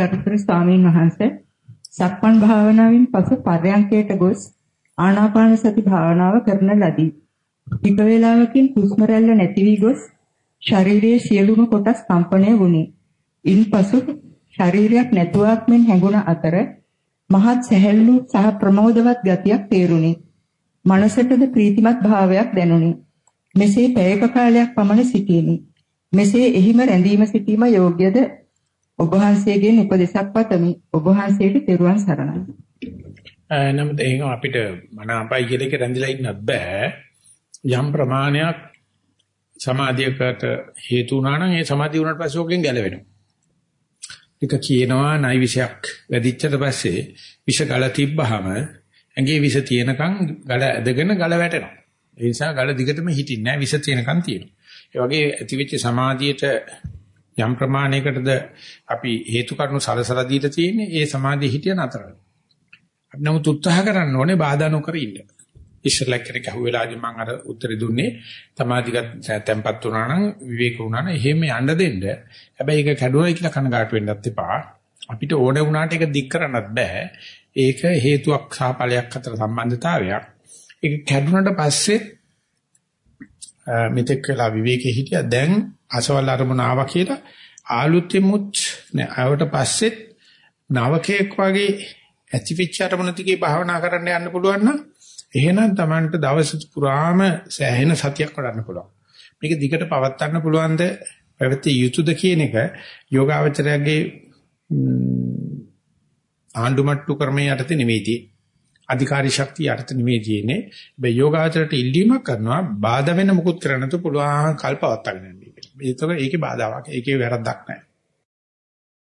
ගරුතර ස්වාමීන් වහන්සේ සක්මන් භාවනාවෙන් පසු පර්යංකයට ගොස් ආනාපාන සති භාවනාව කරන ලදී. ටික වේලාවකින් හුස්ම රැල්ල නැති වී ගොස් ශරීරයේ සියලුම කොටස් කම්පණය වුණි. ඉන්පසු ශරීරයක් නැතුවක් මෙන් හැඟුණ අතර මහත් සැහැල්ලු සහ ප්‍රමෝදවත් ගතියක් තේරුණි. මනසටද ප්‍රීතිමත් භාවයක් දැනුනි. මෙසේ පැයක කාලයක් පමණ සිටියෙමි. මෙසේ එහිම රැඳීම සිටීම යෝග්‍යද ඔබ වහන්සේගෙන් උපදෙසක් පතමි. ඔබ වහන්සේට තෙරුවන් සරණයි. නමුත් ඒක අපිට මනාපයි කියන එක රැඳිලා ඉන්නත් බෑ. යම් ප්‍රමාණයක් සමාධියකට හේතු වුණා නම් ඒ සමාධිය වුණාට පස්සේ ඕකෙන් ගැලවෙනවා. එක කියනවා නයි විෂයක් වැඩිච්චට පස්සේ විෂ ගල තිබ්බහම ඇඟේ විෂ තියෙනකන් ගල ඇදගෙන ගල වැටෙනවා. ඒ නිසා ගල දිගටම හිටින්නේ නැහැ විෂ තියෙනකන් තියෙනවා. ඒ වගේ ඇතිවෙච්ච සමාධියට යම් ප්‍රමාණයකටද අපි හේතු කාරණු සලසලා දීලා තියෙන්නේ ඒ සමාධිය හිටිය නතර. අපි නමුත් උත්සාහ කරන්න ඕනේ බාධා නොකර ඉන්න. ඉස්සරලා කෙනෙක් අහුවෙලාදී මම අර උත්තර දුන්නේ තමාදිගත් තැම්පත් වුණා නම් විවේක වුණා නම් එහෙම යන්න දෙන්න. හැබැයි ඒක කැඩුණා කියලා කනගාටු වෙන්නත් එපා. අපිට ඕනේ වුණාට ඒක දික් කරන්නත් බෑ. ඒක හේතුවක් සහ ඵලයක් අතර සම්බන්ධතාවයක්. ඒක කැඩුනට පස්සේ මෙතෙක් වෙලා විවේකේ හිටියා දැන් අසවල් අරමුණ ආවා කියලා ආලුත්ෙමුත් නෑ ආවට පස්සෙත් නවකයක් වගේ ඇතිවිච්ච අරමුණ දිගේ භාවනා කරන්න යන්න පුළුවන් නම් එහෙනම් Tamanට දවස් පුරාම සෑහෙන සතියක් වඩන්න පුළුවන්. මේක දිගට පවත්වන්න පුළුවන්ද පැවතිය යුතුයද කියන එක යෝගාවචරයගේ ආණ්ඩුමට්ටු ක්‍රමයේ යටතේ නෙවෙයි අධිකාරී ශක්තිය යටතේ නෙවෙයි තියෙන්නේ. මේ යෝගාවචරයට ඉල්ලීමක් කරනවා බාධා වෙන මුකුත් කරන්න තු පුළුවන් කල්පවත්තගෙන යන්න. ඒක ඒකේ බාධාවක්. ඒකේ වැරද්දක් නැහැ.